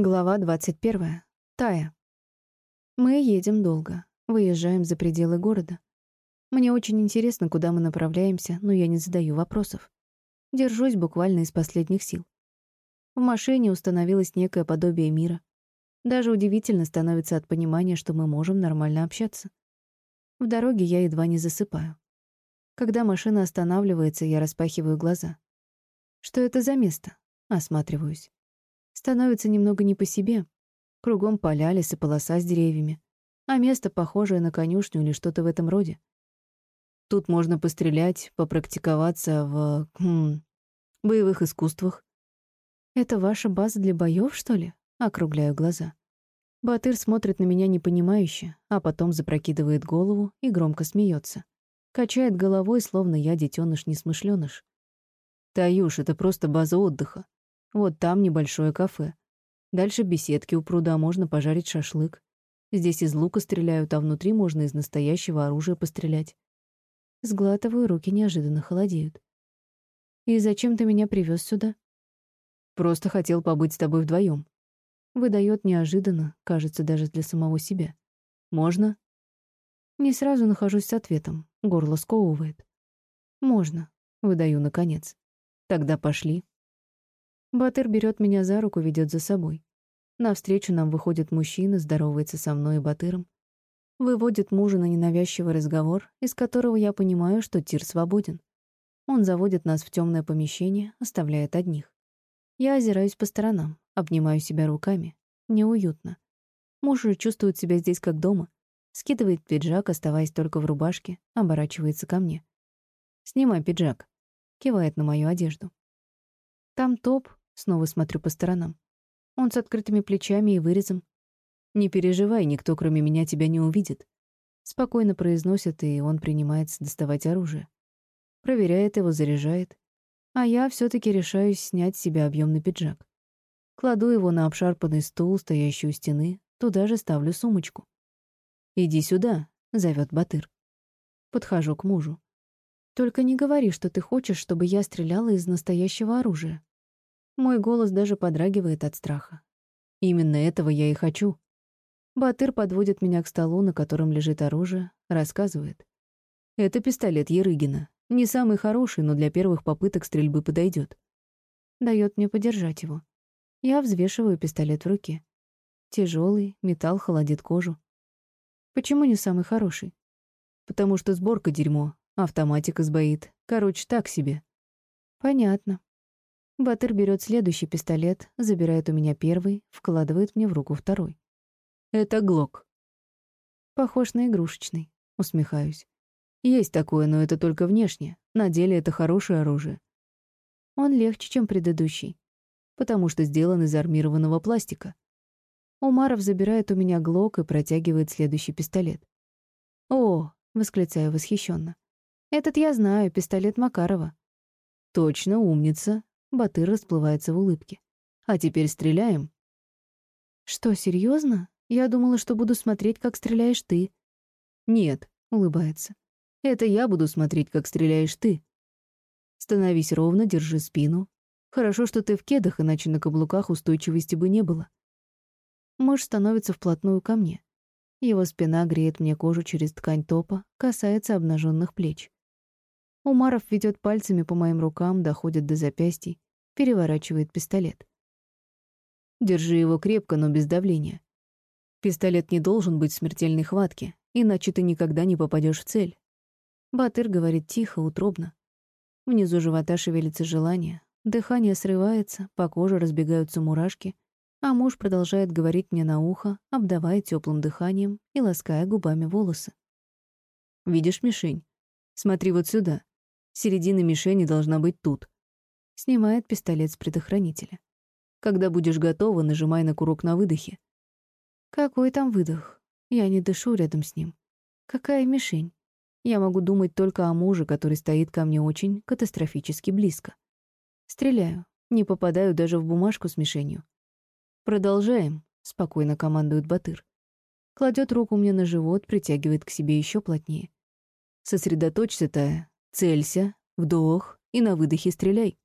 Глава 21. Тая. Мы едем долго, выезжаем за пределы города. Мне очень интересно, куда мы направляемся, но я не задаю вопросов. Держусь буквально из последних сил. В машине установилось некое подобие мира. Даже удивительно становится от понимания, что мы можем нормально общаться. В дороге я едва не засыпаю. Когда машина останавливается, я распахиваю глаза. Что это за место? Осматриваюсь. Становится немного не по себе. Кругом поля, лес и полоса с деревьями. А место похожее на конюшню или что-то в этом роде. Тут можно пострелять, попрактиковаться в... Хм, боевых искусствах. «Это ваша база для боев, что ли?» Округляю глаза. Батыр смотрит на меня непонимающе, а потом запрокидывает голову и громко смеется. Качает головой, словно я детеныш-несмышленыш. «Таюш, это просто база отдыха. Вот там небольшое кафе. Дальше беседки у пруда, можно пожарить шашлык. Здесь из лука стреляют, а внутри можно из настоящего оружия пострелять. Сглатываю, руки неожиданно холодеют. «И зачем ты меня привез сюда?» «Просто хотел побыть с тобой вдвоем. Выдает неожиданно, кажется, даже для самого себя. «Можно?» Не сразу нахожусь с ответом. Горло сковывает. «Можно», — выдаю наконец. «Тогда пошли». Батыр берет меня за руку, ведет за собой. Навстречу нам выходит мужчина, здоровается со мной и Батыром. Выводит мужа на ненавязчивый разговор, из которого я понимаю, что Тир свободен. Он заводит нас в темное помещение, оставляет одних. Я озираюсь по сторонам, обнимаю себя руками. Неуютно. Муж же чувствует себя здесь как дома. Скидывает пиджак, оставаясь только в рубашке, оборачивается ко мне. «Снимай пиджак», — кивает на мою одежду. Там топ, Снова смотрю по сторонам. Он с открытыми плечами и вырезом. «Не переживай, никто, кроме меня, тебя не увидит». Спокойно произносит, и он принимается доставать оружие. Проверяет его, заряжает. А я все таки решаюсь снять с себя объемный пиджак. Кладу его на обшарпанный стул, стоящий у стены, туда же ставлю сумочку. «Иди сюда», — зовет Батыр. Подхожу к мужу. «Только не говори, что ты хочешь, чтобы я стреляла из настоящего оружия». Мой голос даже подрагивает от страха. Именно этого я и хочу. Батыр подводит меня к столу, на котором лежит оружие, рассказывает. Это пистолет Ерыгина. Не самый хороший, но для первых попыток стрельбы подойдет. Дает мне подержать его. Я взвешиваю пистолет в руке. Тяжелый, металл холодит кожу. Почему не самый хороший? Потому что сборка дерьмо, автоматика сбоит. Короче, так себе. Понятно. Батыр берет следующий пистолет, забирает у меня первый, вкладывает мне в руку второй. Это Глок. Похож на игрушечный, усмехаюсь. Есть такое, но это только внешне. На деле это хорошее оружие. Он легче, чем предыдущий, потому что сделан из армированного пластика. Умаров забирает у меня Глок и протягивает следующий пистолет. «О!» — восклицаю восхищенно. «Этот я знаю, пистолет Макарова». «Точно, умница», Батыр расплывается в улыбке. «А теперь стреляем?» «Что, серьезно? Я думала, что буду смотреть, как стреляешь ты». «Нет», — улыбается. «Это я буду смотреть, как стреляешь ты. Становись ровно, держи спину. Хорошо, что ты в кедах, иначе на каблуках устойчивости бы не было». Муж становится вплотную ко мне. Его спина греет мне кожу через ткань топа, касается обнаженных плеч. Умаров ведет пальцами по моим рукам, доходит до запястий, переворачивает пистолет. Держи его крепко, но без давления. Пистолет не должен быть в смертельной хватке, иначе ты никогда не попадешь в цель. Батыр говорит тихо, утробно. Внизу живота шевелится желание, дыхание срывается, по коже разбегаются мурашки, а муж продолжает говорить мне на ухо, обдавая теплым дыханием и лаская губами волосы. «Видишь мишень? Смотри вот сюда. Середина мишени должна быть тут. Снимает пистолет с предохранителя. Когда будешь готова, нажимай на курок на выдохе. Какой там выдох? Я не дышу рядом с ним. Какая мишень? Я могу думать только о муже, который стоит ко мне очень катастрофически близко. Стреляю. Не попадаю даже в бумажку с мишенью. «Продолжаем», — спокойно командует Батыр. Кладет руку мне на живот, притягивает к себе еще плотнее. «Сосредоточься, Тая. Целься, вдох и на выдохе стреляй.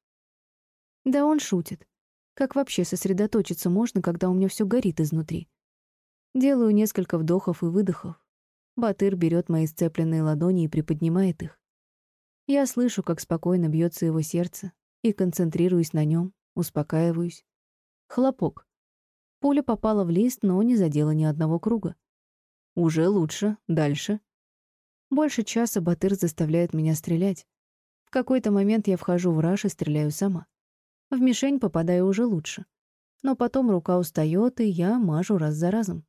Да он шутит. Как вообще сосредоточиться можно, когда у меня все горит изнутри? Делаю несколько вдохов и выдохов. Батыр берет мои сцепленные ладони и приподнимает их. Я слышу, как спокойно бьется его сердце, и концентрируюсь на нем, успокаиваюсь. Хлопок. Пуля попала в лист, но не задела ни одного круга. Уже лучше. Дальше. Больше часа Батыр заставляет меня стрелять. В какой-то момент я вхожу в раж и стреляю сама. В мишень попадаю уже лучше. Но потом рука устает, и я мажу раз за разом.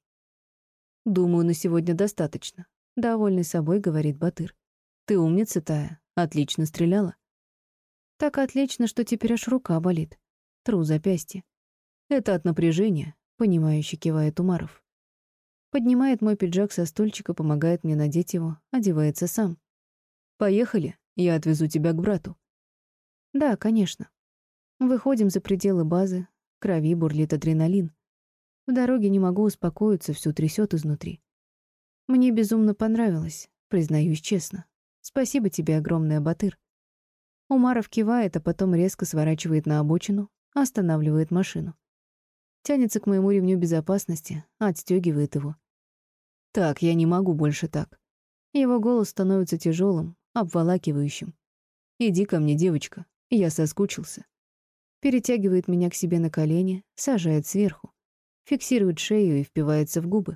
«Думаю, на сегодня достаточно», — довольный собой говорит Батыр. «Ты умница, Тая. Отлично стреляла». «Так отлично, что теперь аж рука болит. Тру запястье». «Это от напряжения», — понимающе кивает Умаров. Поднимает мой пиджак со стульчика, помогает мне надеть его, одевается сам. «Поехали, я отвезу тебя к брату». «Да, конечно». Выходим за пределы базы, крови бурлит адреналин. В дороге не могу успокоиться, всю трясет изнутри. Мне безумно понравилось, признаюсь честно. Спасибо тебе огромное, Батыр. Умаров кивает, а потом резко сворачивает на обочину, останавливает машину. Тянется к моему ремню безопасности, отстегивает его. Так, я не могу больше так. Его голос становится тяжелым, обволакивающим. Иди ко мне, девочка, я соскучился. Перетягивает меня к себе на колени, сажает сверху фиксирует шею и впивается в губы.